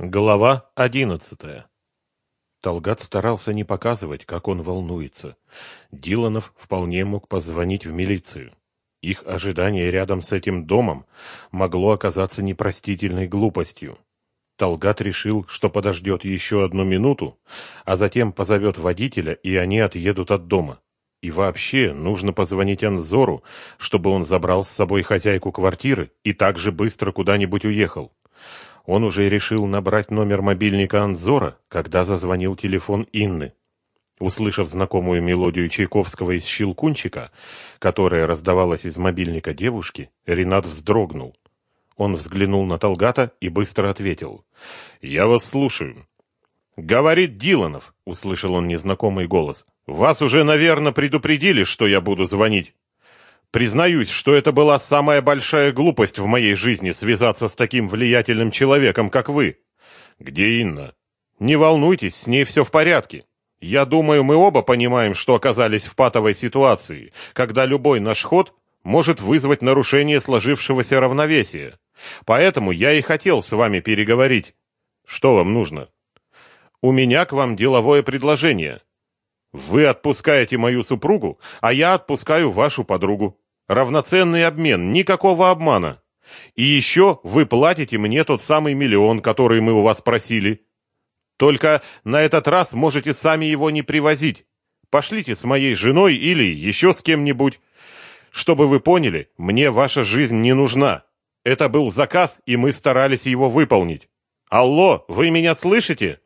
Глава одиннадцатая. Талгат старался не показывать, как он волнуется. Диланов вполне мог позвонить в милицию. Их ожидание рядом с этим домом могло оказаться непростительной глупостью. Талгат решил, что подождет еще одну минуту, а затем позовет водителя, и они отъедут от дома. И вообще, нужно позвонить Анзору, чтобы он забрал с собой хозяйку квартиры и так же быстро куда-нибудь уехал. Он уже решил набрать номер мобильника Анзора, когда зазвонил телефон Инны. Услышав знакомую мелодию Чайковского из «Щелкунчика», которая раздавалась из мобильника девушки, Ренат вздрогнул. Он взглянул на Талгата и быстро ответил. «Я вас слушаю». «Говорит Диланов», — услышал он незнакомый голос. «Вас уже, наверное, предупредили, что я буду звонить». Признаюсь, что это была самая большая глупость в моей жизни связаться с таким влиятельным человеком, как вы. Где Инна? Не волнуйтесь, с ней все в порядке. Я думаю, мы оба понимаем, что оказались в патовой ситуации, когда любой наш ход может вызвать нарушение сложившегося равновесия. Поэтому я и хотел с вами переговорить. Что вам нужно? У меня к вам деловое предложение. Вы отпускаете мою супругу, а я отпускаю вашу подругу. Равноценный обмен, никакого обмана. И еще вы платите мне тот самый миллион, который мы у вас просили. Только на этот раз можете сами его не привозить. Пошлите с моей женой или еще с кем-нибудь. Чтобы вы поняли, мне ваша жизнь не нужна. Это был заказ, и мы старались его выполнить. Алло, вы меня слышите?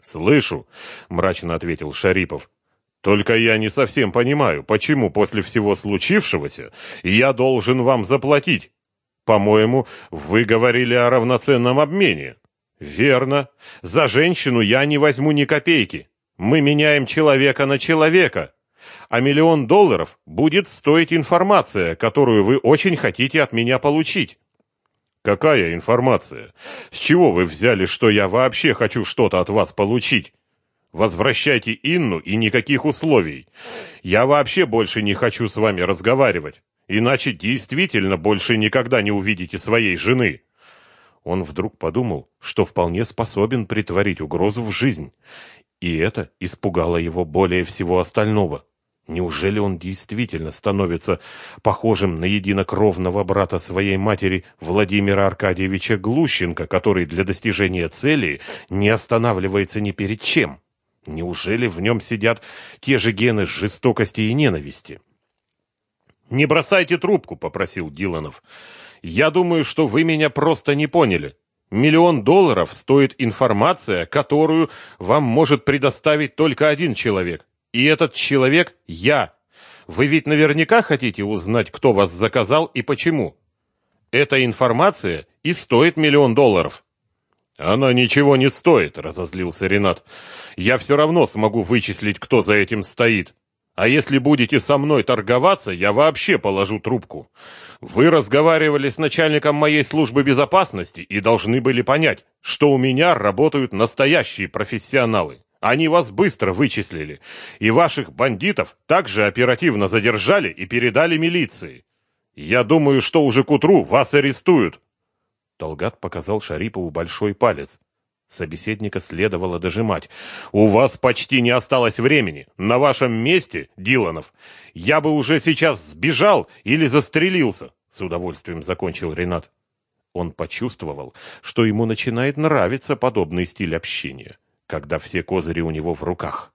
Слышу, мрачно ответил Шарипов. Только я не совсем понимаю, почему после всего случившегося я должен вам заплатить. По-моему, вы говорили о равноценном обмене. Верно. За женщину я не возьму ни копейки. Мы меняем человека на человека. А миллион долларов будет стоить информация, которую вы очень хотите от меня получить. Какая информация? С чего вы взяли, что я вообще хочу что-то от вас получить? Возвращайте Инну и никаких условий. Я вообще больше не хочу с вами разговаривать, иначе действительно больше никогда не увидите своей жены. Он вдруг подумал, что вполне способен притворить угрозу в жизнь, и это испугало его более всего остального. Неужели он действительно становится похожим на единокровного брата своей матери Владимира Аркадьевича Глущенко, который для достижения цели не останавливается ни перед чем? Неужели в нем сидят те же гены жестокости и ненависти? «Не бросайте трубку», — попросил Диланов. «Я думаю, что вы меня просто не поняли. Миллион долларов стоит информация, которую вам может предоставить только один человек. И этот человек — я. Вы ведь наверняка хотите узнать, кто вас заказал и почему. Эта информация и стоит миллион долларов». «Она ничего не стоит», — разозлился Ренат. «Я все равно смогу вычислить, кто за этим стоит. А если будете со мной торговаться, я вообще положу трубку. Вы разговаривали с начальником моей службы безопасности и должны были понять, что у меня работают настоящие профессионалы. Они вас быстро вычислили, и ваших бандитов также оперативно задержали и передали милиции. Я думаю, что уже к утру вас арестуют». Талгат показал Шарипову большой палец. Собеседника следовало дожимать. «У вас почти не осталось времени. На вашем месте, Диланов, я бы уже сейчас сбежал или застрелился», — с удовольствием закончил Ренат. Он почувствовал, что ему начинает нравиться подобный стиль общения, когда все козыри у него в руках.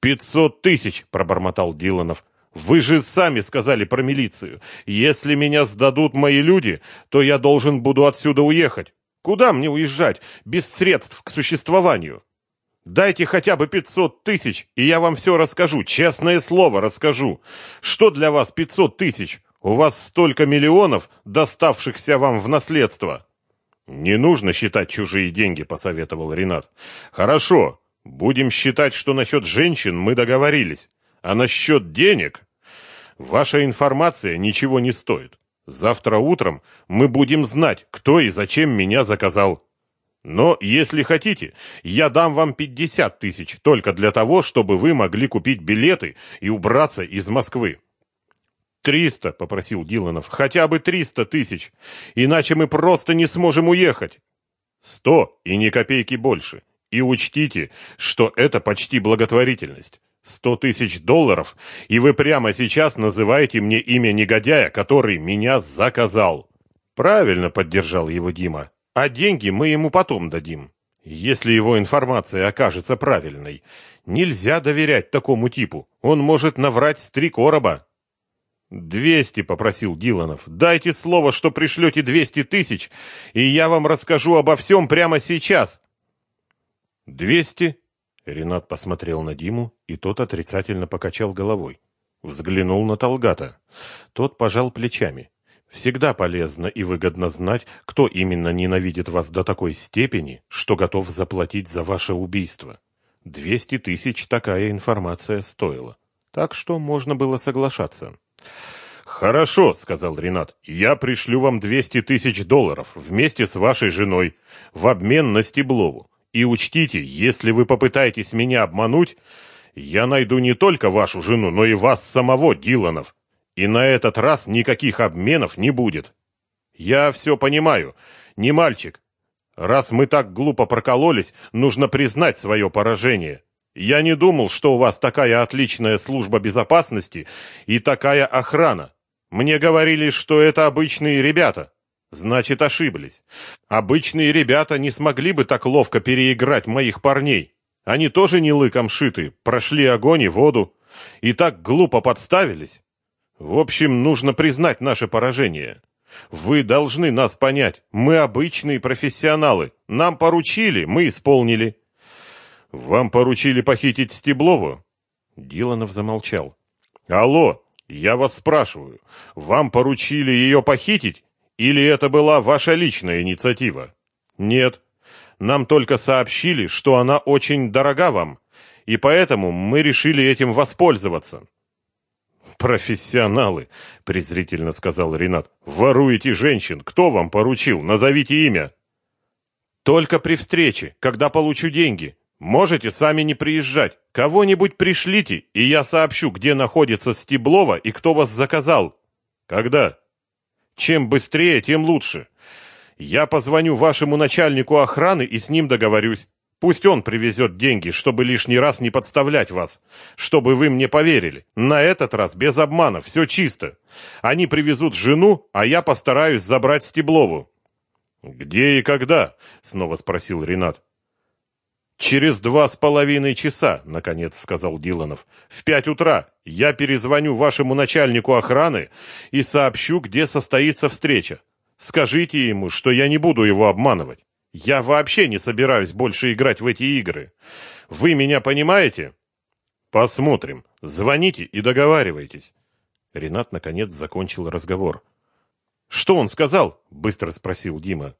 «Пятьсот тысяч!» — пробормотал Диланов. Вы же сами сказали про милицию. Если меня сдадут мои люди, то я должен буду отсюда уехать. Куда мне уезжать без средств к существованию? Дайте хотя бы пятьсот тысяч, и я вам все расскажу, честное слово расскажу. Что для вас пятьсот тысяч? У вас столько миллионов, доставшихся вам в наследство. Не нужно считать чужие деньги, посоветовал Ренат. Хорошо, будем считать, что насчет женщин мы договорились. А насчет денег Ваша информация ничего не стоит. Завтра утром мы будем знать, кто и зачем меня заказал. Но, если хотите, я дам вам 50 тысяч только для того, чтобы вы могли купить билеты и убраться из Москвы. «Триста», — попросил Диланов, — «хотя бы триста тысяч, иначе мы просто не сможем уехать». Сто и ни копейки больше. И учтите, что это почти благотворительность. Сто тысяч долларов, и вы прямо сейчас называете мне имя негодяя, который меня заказал. Правильно поддержал его Дима. А деньги мы ему потом дадим. Если его информация окажется правильной. Нельзя доверять такому типу. Он может наврать с три короба. «Двести», — попросил Диланов. «Дайте слово, что пришлете двести тысяч, и я вам расскажу обо всем прямо сейчас». «Двести?» — Ренат посмотрел на Диму, и тот отрицательно покачал головой. Взглянул на Талгата. Тот пожал плечами. «Всегда полезно и выгодно знать, кто именно ненавидит вас до такой степени, что готов заплатить за ваше убийство. Двести тысяч такая информация стоила. Так что можно было соглашаться». «Хорошо», — сказал Ренат, — «я пришлю вам 200 тысяч долларов вместе с вашей женой в обмен на Стеблову. И учтите, если вы попытаетесь меня обмануть, я найду не только вашу жену, но и вас самого, Диланов. И на этот раз никаких обменов не будет. Я все понимаю, не мальчик. Раз мы так глупо прокололись, нужно признать свое поражение. Я не думал, что у вас такая отличная служба безопасности и такая охрана. Мне говорили, что это обычные ребята. Значит, ошиблись. Обычные ребята не смогли бы так ловко переиграть моих парней. Они тоже не лыком шиты, прошли огонь и воду. И так глупо подставились. В общем, нужно признать наше поражение. Вы должны нас понять. Мы обычные профессионалы. Нам поручили, мы исполнили. Вам поручили похитить Стеблову? Диланов замолчал. Алло, я вас спрашиваю, вам поручили ее похитить или это была ваша личная инициатива? Нет. Нам только сообщили, что она очень дорога вам, и поэтому мы решили этим воспользоваться. Профессионалы, презрительно сказал Ренат. Воруете женщин. Кто вам поручил? Назовите имя. Только при встрече, когда получу деньги. Можете сами не приезжать. Кого-нибудь пришлите, и я сообщу, где находится Стеблова и кто вас заказал. Когда? Чем быстрее, тем лучше. Я позвоню вашему начальнику охраны и с ним договорюсь. Пусть он привезет деньги, чтобы лишний раз не подставлять вас, чтобы вы мне поверили. На этот раз без обмана, все чисто. Они привезут жену, а я постараюсь забрать Стеблову. Где и когда? снова спросил Ренат. «Через два с половиной часа», — наконец сказал Диланов. «В пять утра я перезвоню вашему начальнику охраны и сообщу, где состоится встреча. Скажите ему, что я не буду его обманывать. Я вообще не собираюсь больше играть в эти игры. Вы меня понимаете?» «Посмотрим. Звоните и договаривайтесь». Ренат, наконец, закончил разговор. «Что он сказал?» — быстро спросил Дима.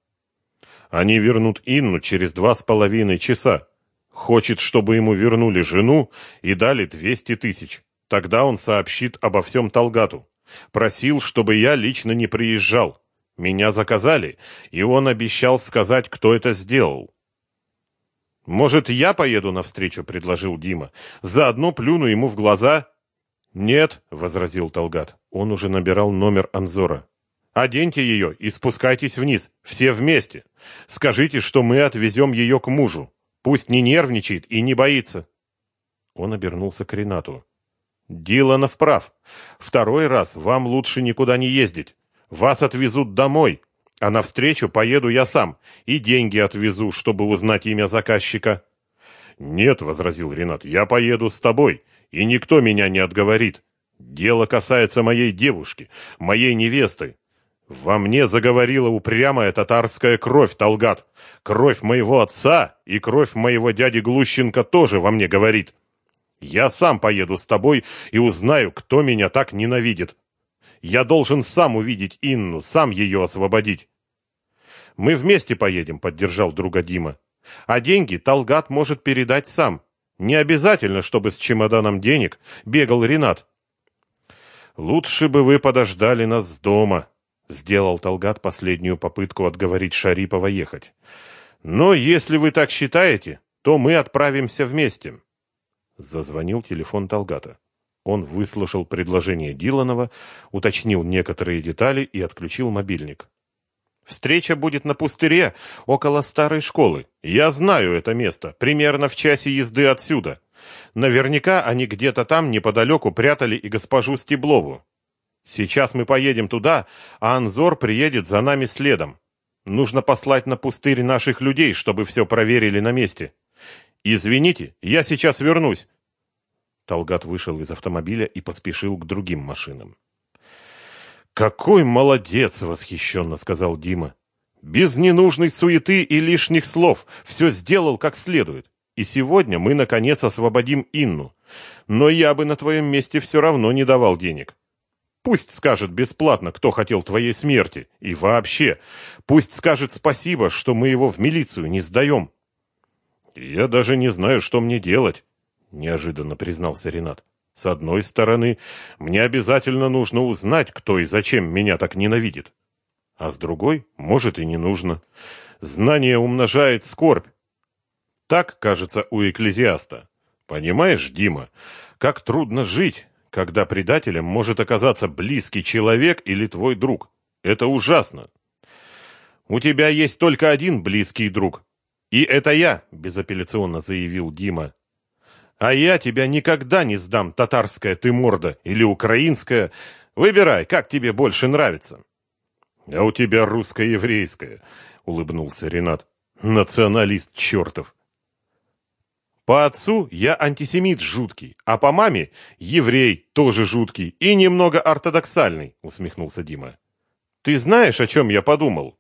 Они вернут Инну через два с половиной часа. Хочет, чтобы ему вернули жену и дали двести тысяч. Тогда он сообщит обо всем Талгату. Просил, чтобы я лично не приезжал. Меня заказали, и он обещал сказать, кто это сделал. «Может, я поеду навстречу?» — предложил Дима. «Заодно плюну ему в глаза». «Нет», — возразил Талгат. Он уже набирал номер Анзора. Оденьте ее и спускайтесь вниз, все вместе. Скажите, что мы отвезем ее к мужу. Пусть не нервничает и не боится. Он обернулся к Ренату. Диланов прав. Второй раз вам лучше никуда не ездить. Вас отвезут домой, а навстречу поеду я сам и деньги отвезу, чтобы узнать имя заказчика. Нет, возразил Ренат, я поеду с тобой, и никто меня не отговорит. Дело касается моей девушки, моей невесты. Во мне заговорила упрямая татарская кровь, Талгат. Кровь моего отца и кровь моего дяди Глущенко тоже во мне говорит. Я сам поеду с тобой и узнаю, кто меня так ненавидит. Я должен сам увидеть Инну, сам ее освободить. Мы вместе поедем, поддержал друга Дима. А деньги Талгат может передать сам. Не обязательно, чтобы с чемоданом денег бегал Ренат. Лучше бы вы подождали нас дома, Сделал Талгат последнюю попытку отговорить Шарипова ехать. Но если вы так считаете, то мы отправимся вместе. Зазвонил телефон Талгата. Он выслушал предложение Диланова, уточнил некоторые детали и отключил мобильник. Встреча будет на пустыре, около старой школы. Я знаю это место, примерно в часе езды отсюда. Наверняка они где-то там неподалеку прятали и госпожу Стеблову. Сейчас мы поедем туда, а Анзор приедет за нами следом. Нужно послать на пустырь наших людей, чтобы все проверили на месте. Извините, я сейчас вернусь. Талгат вышел из автомобиля и поспешил к другим машинам. «Какой молодец!» — восхищенно сказал Дима. «Без ненужной суеты и лишних слов все сделал как следует. И сегодня мы, наконец, освободим Инну. Но я бы на твоем месте все равно не давал денег. Пусть скажет бесплатно, кто хотел твоей смерти. И вообще, пусть скажет спасибо, что мы его в милицию не сдаем». «Я даже не знаю, что мне делать», — неожиданно признался Ренат. С одной стороны, мне обязательно нужно узнать, кто и зачем меня так ненавидит. А с другой, может и не нужно. Знание умножает скорбь. Так, кажется, у экклезиаста. Понимаешь, Дима, как трудно жить, когда предателем может оказаться близкий человек или твой друг. Это ужасно. У тебя есть только один близкий друг. И это я, безапелляционно заявил Дима. А я тебя никогда не сдам, татарская ты морда или украинская. Выбирай, как тебе больше нравится. А у тебя русско-еврейская, улыбнулся Ренат. Националист чертов. По отцу я антисемит жуткий, а по маме еврей тоже жуткий и немного ортодоксальный, усмехнулся Дима. Ты знаешь, о чем я подумал?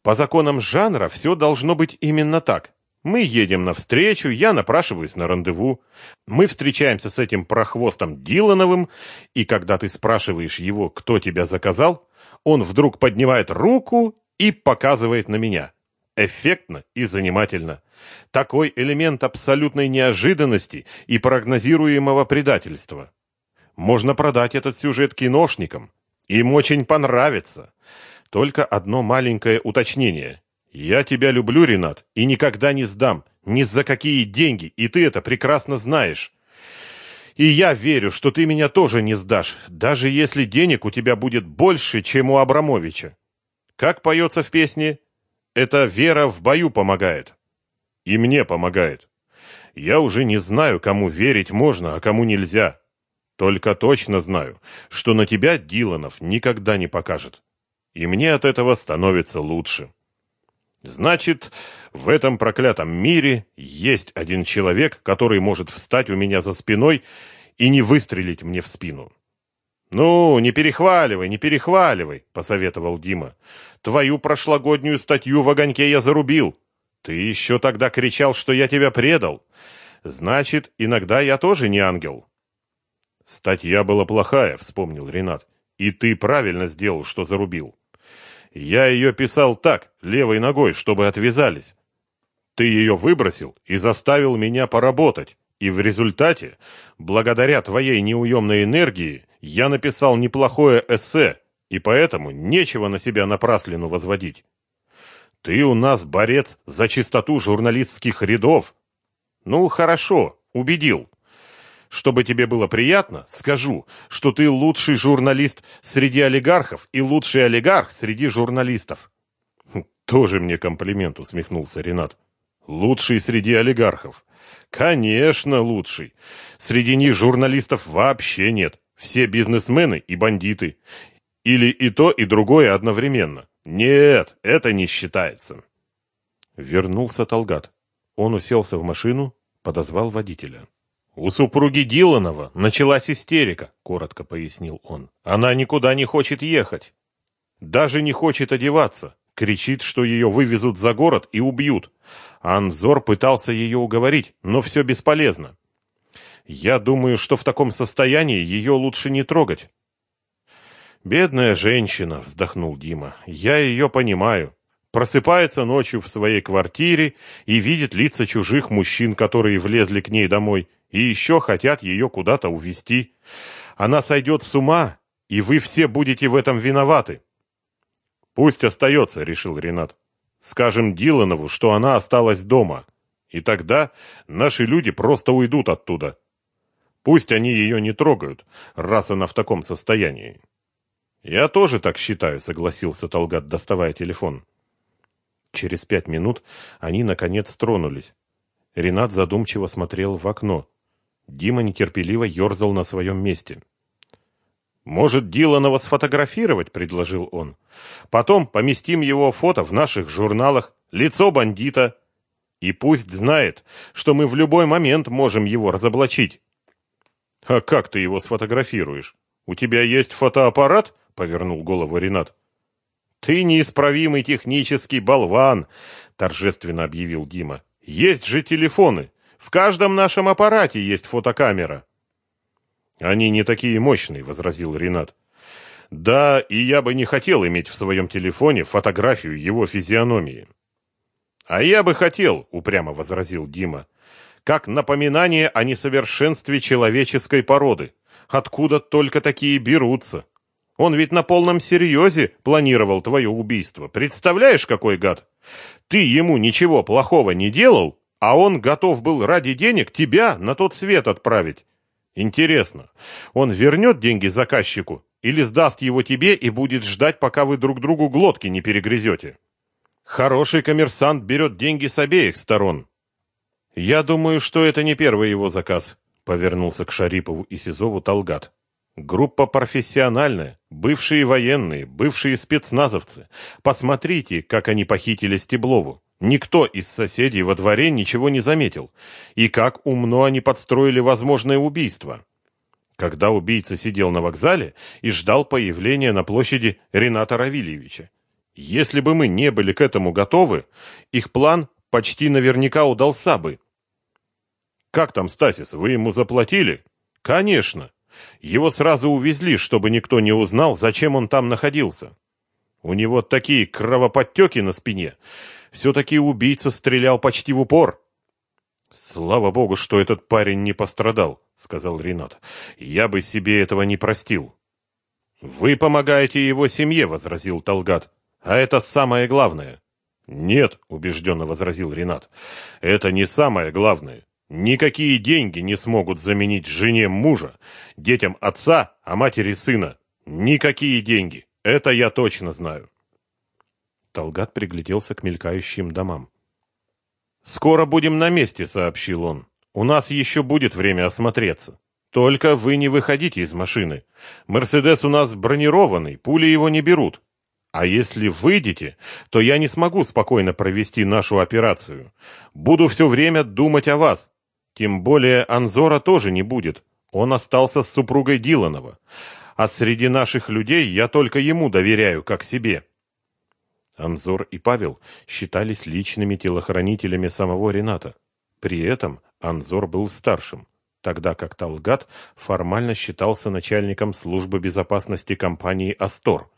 По законам жанра все должно быть именно так. Мы едем навстречу, я напрашиваюсь на рандеву. Мы встречаемся с этим прохвостом Дилановым, и когда ты спрашиваешь его, кто тебя заказал, он вдруг поднимает руку и показывает на меня. Эффектно и занимательно. Такой элемент абсолютной неожиданности и прогнозируемого предательства. Можно продать этот сюжет киношникам. Им очень понравится. Только одно маленькое уточнение. Я тебя люблю, Ренат, и никогда не сдам, ни за какие деньги, и ты это прекрасно знаешь. И я верю, что ты меня тоже не сдашь, даже если денег у тебя будет больше, чем у Абрамовича. Как поется в песне? Это вера в бою помогает. И мне помогает. Я уже не знаю, кому верить можно, а кому нельзя. Только точно знаю, что на тебя Диланов никогда не покажет. И мне от этого становится лучше. Значит, в этом проклятом мире есть один человек, который может встать у меня за спиной и не выстрелить мне в спину. Ну, не перехваливай, не перехваливай, посоветовал Дима. Твою прошлогоднюю статью в огоньке я зарубил. Ты еще тогда кричал, что я тебя предал. Значит, иногда я тоже не ангел. Статья была плохая, вспомнил Ренат. И ты правильно сделал, что зарубил. Я ее писал так, левой ногой, чтобы отвязались. Ты ее выбросил и заставил меня поработать. И в результате, благодаря твоей неуемной энергии, я написал неплохое эссе, и поэтому нечего на себя напраслину возводить. Ты у нас борец за чистоту журналистских рядов. Ну, хорошо, убедил. Чтобы тебе было приятно, скажу, что ты лучший журналист среди олигархов и лучший олигарх среди журналистов. Хм, тоже мне комплимент, усмехнулся Ренат. Лучший среди олигархов. Конечно, лучший. Среди них журналистов вообще нет. Все бизнесмены и бандиты. Или и то, и другое одновременно. Нет, это не считается. Вернулся Талгат. Он уселся в машину, подозвал водителя. «У супруги Диланова началась истерика», — коротко пояснил он. «Она никуда не хочет ехать. Даже не хочет одеваться. Кричит, что ее вывезут за город и убьют. Анзор пытался ее уговорить, но все бесполезно. Я думаю, что в таком состоянии ее лучше не трогать». «Бедная женщина», — вздохнул Дима. «Я ее понимаю. Просыпается ночью в своей квартире и видит лица чужих мужчин, которые влезли к ней домой, и еще хотят ее куда-то увезти. Она сойдет с ума, и вы все будете в этом виноваты. Пусть остается, решил Ренат. Скажем Диланову, что она осталась дома, и тогда наши люди просто уйдут оттуда. Пусть они ее не трогают, раз она в таком состоянии. Я тоже так считаю, согласился Талгат, доставая телефон. Через пять минут они, наконец, тронулись. Ренат задумчиво смотрел в окно. Дима нетерпеливо ерзал на своем месте. «Может, Диланова сфотографировать?» — предложил он. «Потом поместим его фото в наших журналах, лицо бандита. И пусть знает, что мы в любой момент можем его разоблачить». «А как ты его сфотографируешь? У тебя есть фотоаппарат?» — повернул голову Ренат. «Ты неисправимый технический болван», — торжественно объявил Дима. «Есть же телефоны. В каждом нашем аппарате есть фотокамера». «Они не такие мощные», — возразил Ренат. «Да, и я бы не хотел иметь в своем телефоне фотографию его физиономии». «А я бы хотел», — упрямо возразил Дима, «как напоминание о несовершенстве человеческой породы. Откуда только такие берутся? Он ведь на полном серьезе планировал твое убийство. Представляешь, какой гад? Ты ему ничего плохого не делал, а он готов был ради денег тебя на тот свет отправить. Интересно, он вернет деньги заказчику или сдаст его тебе и будет ждать, пока вы друг другу глотки не перегрызете? Хороший коммерсант берет деньги с обеих сторон. Я думаю, что это не первый его заказ, повернулся к Шарипову и Сизову Талгат. Группа профессиональная, бывшие военные, бывшие спецназовцы. Посмотрите, как они похитили Стеблову. Никто из соседей во дворе ничего не заметил. И как умно они подстроили возможное убийство. Когда убийца сидел на вокзале и ждал появления на площади Рената Равильевича. Если бы мы не были к этому готовы, их план почти наверняка удался бы. Как там Стасис, вы ему заплатили? Конечно. Его сразу увезли, чтобы никто не узнал, зачем он там находился. У него такие кровоподтеки на спине. Все-таки убийца стрелял почти в упор. Слава богу, что этот парень не пострадал, сказал Ренат. Я бы себе этого не простил. Вы помогаете его семье, возразил Талгат. А это самое главное. Нет, убежденно возразил Ренат. Это не самое главное. Никакие деньги не смогут заменить жене мужа, детям отца, а матери сына. Никакие деньги. Это я точно знаю. Талгат пригляделся к мелькающим домам. «Скоро будем на месте», — сообщил он. «У нас еще будет время осмотреться. Только вы не выходите из машины. Мерседес у нас бронированный, пули его не берут. А если выйдете, то я не смогу спокойно провести нашу операцию. Буду все время думать о вас. Тем более Анзора тоже не будет. Он остался с супругой Диланова. А среди наших людей я только ему доверяю, как себе. Анзор и Павел считались личными телохранителями самого Рената. При этом Анзор был старшим, тогда как Талгат формально считался начальником службы безопасности компании «Астор»,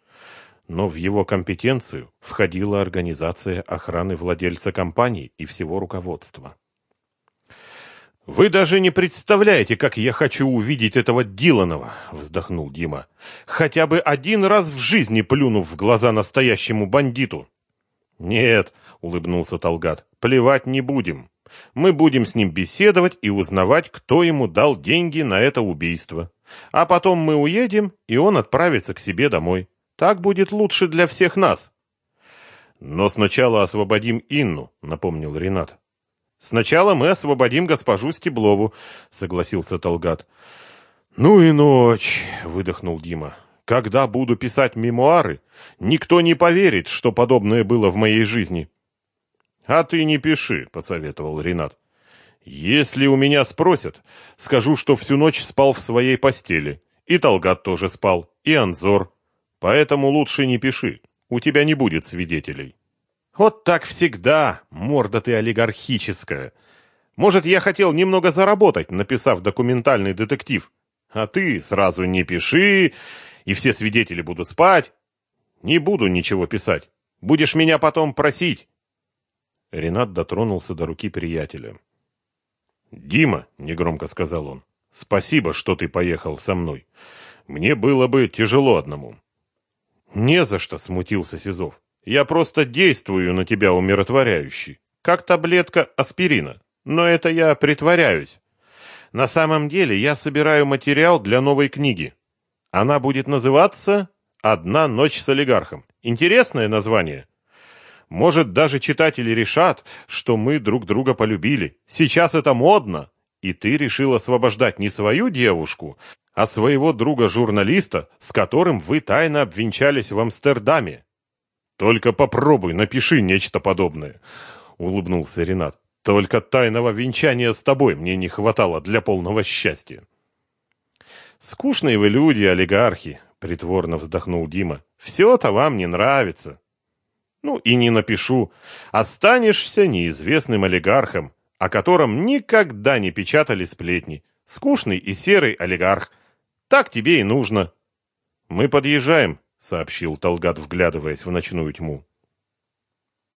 но в его компетенцию входила организация охраны владельца компании и всего руководства. «Вы даже не представляете, как я хочу увидеть этого Диланова!» — вздохнул Дима. «Хотя бы один раз в жизни плюнув в глаза настоящему бандиту!» «Нет!» — улыбнулся Талгат. «Плевать не будем. Мы будем с ним беседовать и узнавать, кто ему дал деньги на это убийство. А потом мы уедем, и он отправится к себе домой. Так будет лучше для всех нас». «Но сначала освободим Инну», — напомнил Ренат. Сначала мы освободим госпожу Стеблову, согласился Толгат. Ну и ночь, выдохнул Дима. Когда буду писать мемуары, никто не поверит, что подобное было в моей жизни. А ты не пиши, посоветовал Ренат. Если у меня спросят, скажу, что всю ночь спал в своей постели. И Толгат тоже спал, и Анзор. Поэтому лучше не пиши. У тебя не будет свидетелей. Вот так всегда, морда ты олигархическая. Может, я хотел немного заработать, написав документальный детектив. А ты сразу не пиши, и все свидетели будут спать. Не буду ничего писать. Будешь меня потом просить. Ренат дотронулся до руки приятеля. «Дима», — негромко сказал он, — «спасибо, что ты поехал со мной. Мне было бы тяжело одному». «Не за что», — смутился Сизов. Я просто действую на тебя умиротворяюще, как таблетка аспирина. Но это я притворяюсь. На самом деле я собираю материал для новой книги. Она будет называться «Одна ночь с олигархом». Интересное название. Может, даже читатели решат, что мы друг друга полюбили. Сейчас это модно. И ты решил освобождать не свою девушку, а своего друга-журналиста, с которым вы тайно обвенчались в Амстердаме. Только попробуй, напиши нечто подобное, улыбнулся Ренат. Только тайного венчания с тобой мне не хватало для полного счастья. Скучные вы люди, олигархи, притворно вздохнул Дима. Все-то вам не нравится. Ну и не напишу. Останешься неизвестным олигархом, о котором никогда не печатали сплетни. Скучный и серый олигарх. Так тебе и нужно. Мы подъезжаем, сообщил Толгат, вглядываясь в ночную тьму.